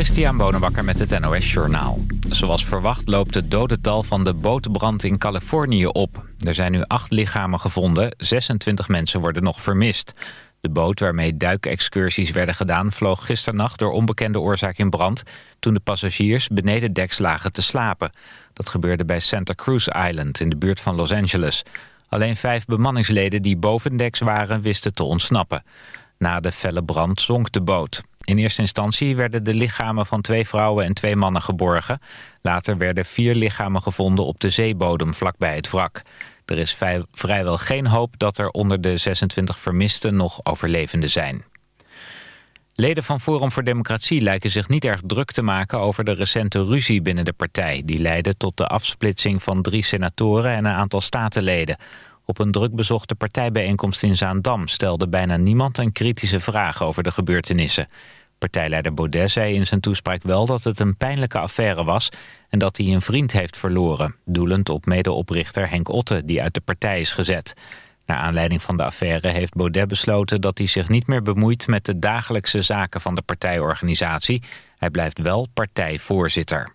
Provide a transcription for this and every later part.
Christian Bonenbakker met het NOS Journaal. Zoals verwacht loopt het dodental van de bootbrand in Californië op. Er zijn nu acht lichamen gevonden, 26 mensen worden nog vermist. De boot waarmee duikexcursies werden gedaan... vloog gisternacht door onbekende oorzaak in brand... toen de passagiers beneden deks lagen te slapen. Dat gebeurde bij Santa Cruz Island in de buurt van Los Angeles. Alleen vijf bemanningsleden die bovendeks waren wisten te ontsnappen. Na de felle brand zonk de boot. In eerste instantie werden de lichamen van twee vrouwen en twee mannen geborgen. Later werden vier lichamen gevonden op de zeebodem vlakbij het wrak. Er is vrijwel geen hoop dat er onder de 26 vermisten nog overlevenden zijn. Leden van Forum voor Democratie lijken zich niet erg druk te maken over de recente ruzie binnen de partij. Die leidde tot de afsplitsing van drie senatoren en een aantal statenleden. Op een drukbezochte partijbijeenkomst in Zaandam stelde bijna niemand een kritische vraag over de gebeurtenissen. Partijleider Baudet zei in zijn toespraak wel dat het een pijnlijke affaire was... en dat hij een vriend heeft verloren, doelend op medeoprichter Henk Otte... die uit de partij is gezet. Naar aanleiding van de affaire heeft Baudet besloten dat hij zich niet meer bemoeit... met de dagelijkse zaken van de partijorganisatie. Hij blijft wel partijvoorzitter.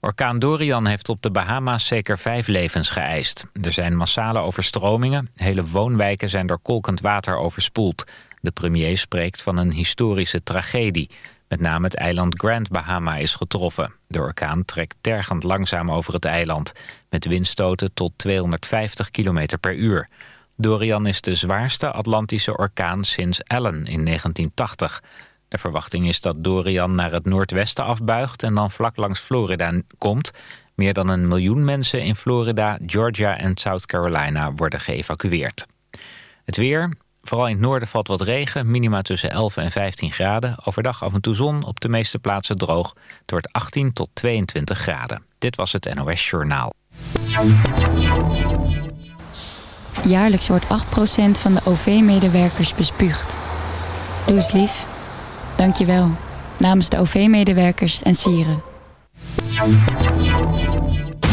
Orkaan Dorian heeft op de Bahama's zeker vijf levens geëist. Er zijn massale overstromingen, hele woonwijken zijn door kolkend water overspoeld... De premier spreekt van een historische tragedie. Met name het eiland Grand Bahama is getroffen. De orkaan trekt tergend langzaam over het eiland... met windstoten tot 250 km per uur. Dorian is de zwaarste Atlantische orkaan sinds Allen in 1980. De verwachting is dat Dorian naar het noordwesten afbuigt... en dan vlak langs Florida komt... Meer dan een miljoen mensen in Florida, Georgia en South Carolina worden geëvacueerd. Het weer, Vooral in het noorden valt wat regen, minima tussen 11 en 15 graden. Overdag af en toe zon, op de meeste plaatsen droog. Het wordt 18 tot 22 graden. Dit was het NOS Journaal. Jaarlijks wordt 8% van de OV-medewerkers bespuugd. Doe eens lief. Dank je wel. Namens de OV-medewerkers en sieren.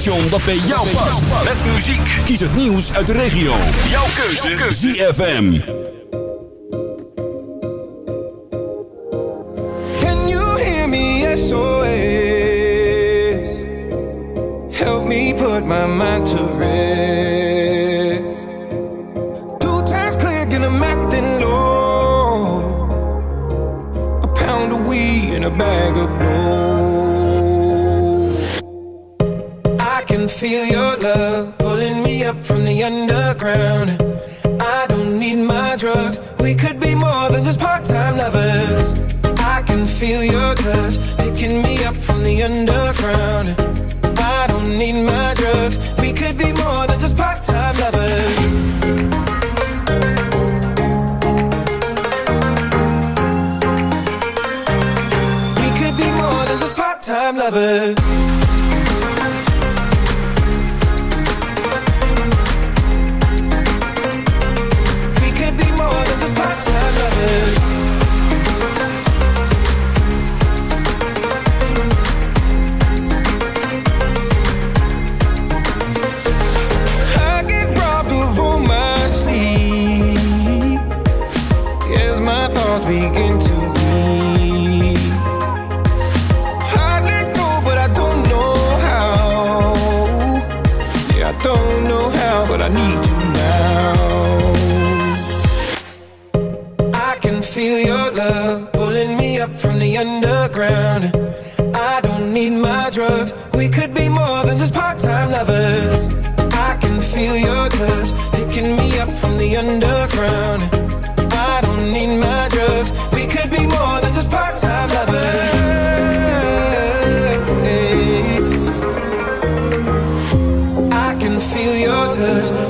station dat bij jou past. Met muziek. Kies het nieuws uit de regio. Jouw keuze. ZFM. Can you hear me SOS? Help me put my mind to rest. Two times click a I'm and low. A pound of weed and a bag of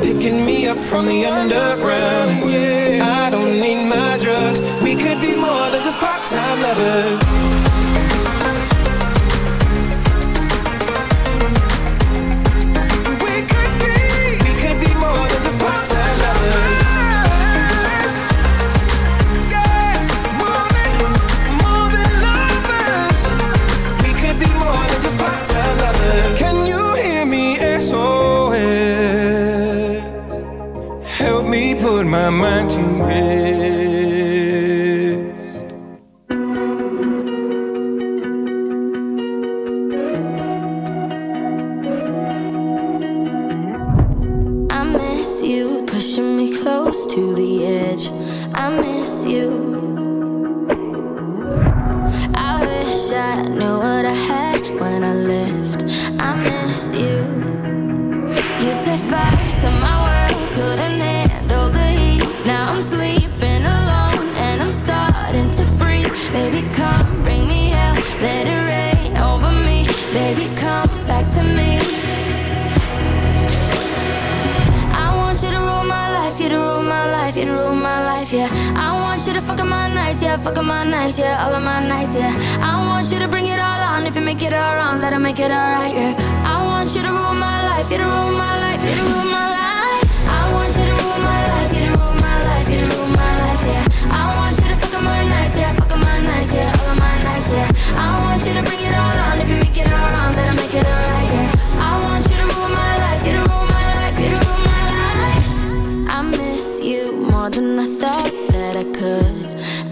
picking me up from the underground. Yeah.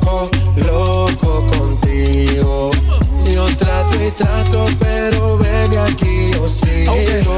Loco, loco contigo. Yo trato y trato, pero baby aquí yo. Tú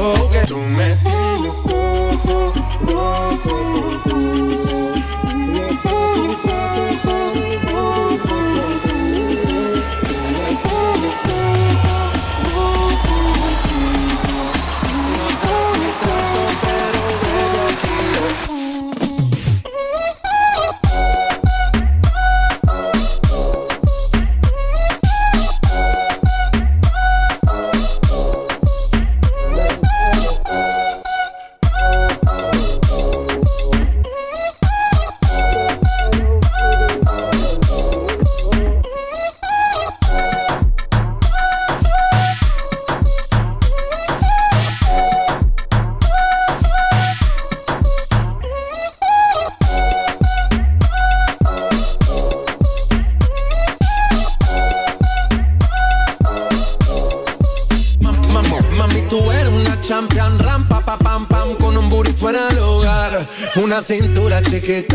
cintura chiquita,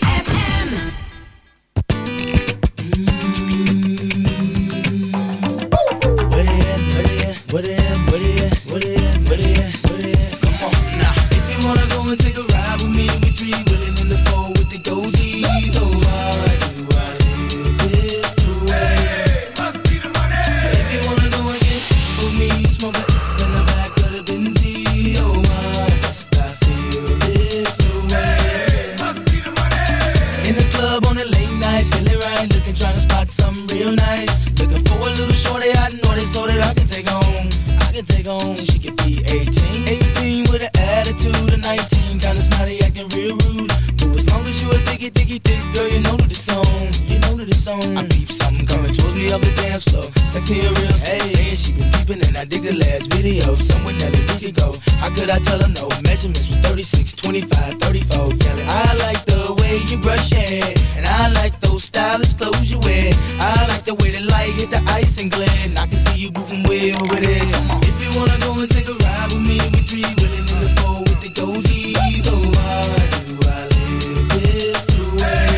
way over there. If you wanna go and take a ride with me, we three willing in the four with the goldies. Oh, why do I live this way?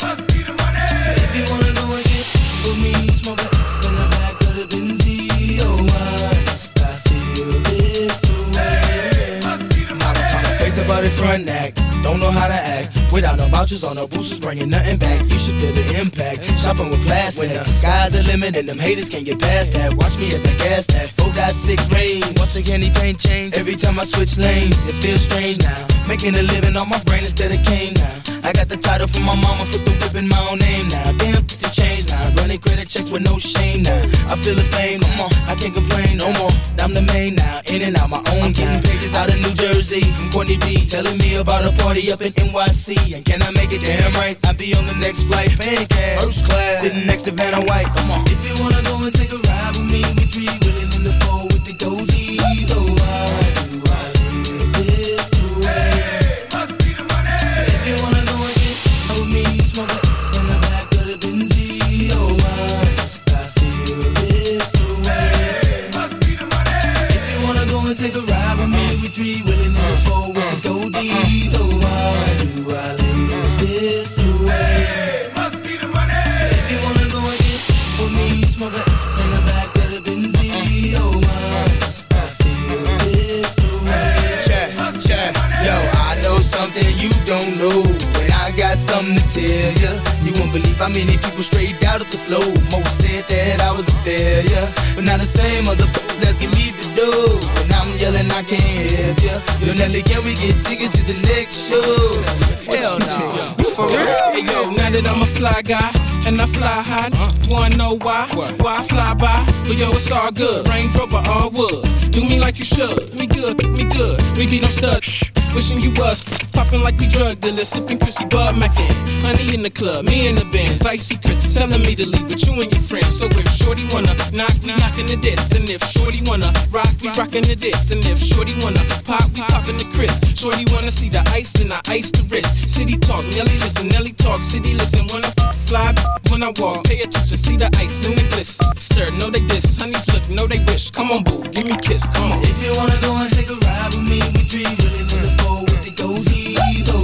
Must be the money. If you wanna go and get with me, smoke it in the back of the. Oh, why I feel this way? Must be the money front act, don't know how to act. Without no vouchers or no boosters, bringing nothing back. Shopping with plastic. When the sky's the limit and them haters can't get past that. Watch me as I gas that. 4.6 range. Once again, anything change. Every time I switch lanes, it feels strange now. Making a living on my brain instead of cane now. I got the title from my mama, put the whip in my own name now. Damn, get the change now. Running credit checks with no shame now. I feel the fame, come on, I can't complain no more. I'm the main now, in and out my own I'm getting pages out of New Jersey from Courtney B. Telling me about a party up in NYC. And can I make it damn right? I'll be on the next flight, paying cash. First class, sitting next to Vanna White, come on. If you wanna go and take a ride with me, we three willing in the four with the goldies. Oh, to ya. You won't believe how many people straight out of the flow. Most said that I was a failure. But now the same motherfuckers asking me for dough. And I'm yelling, I can't help ya. Yo, Nelly, can we get tickets to the next show? Hell no. You for real? Hey, yo, now that I'm a fly guy and I fly high, wanna know why? Why I fly by? But yo, it's all good. Range Rover, all wood. Do me like you should. Me good, me good. We be no stud. Wishing you was popping like we drug dealers, sipping Chrissy Bud Mackin. Honey in the club, me in the bands, icy Chris telling me to leave with you and your friends. So if Shorty wanna knock, we knockin' the diss, and if Shorty wanna rock, we rockin' the diss, and if Shorty wanna pop, we poppin' the Chris. Shorty wanna see the ice, then I ice the wrist. City talk, Nelly listen, Nelly talk, city listen. I fly, when I walk, pay attention, see the ice in the bliss. Stir, know they diss, honeys look, know they wish. Come on, boo, give me kiss, come on. If you wanna go and take a ride with me, we three in the four with the goldies. Oh,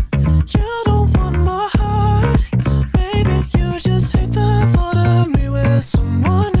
someone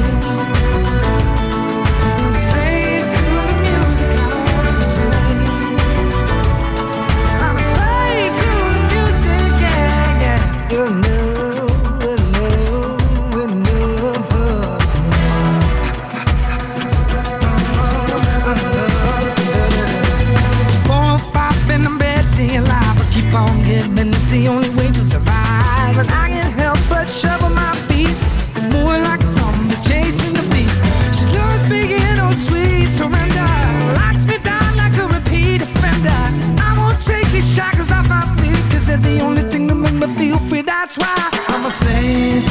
The only way to survive. And I can't help but shovel my feet. More like a zombie chasing the beat. She loves being oh sweet surrender. Locks me down like a repeat offender. I won't take these shackles off my feet, cause they're the only thing that make me feel free. That's why I'm a slave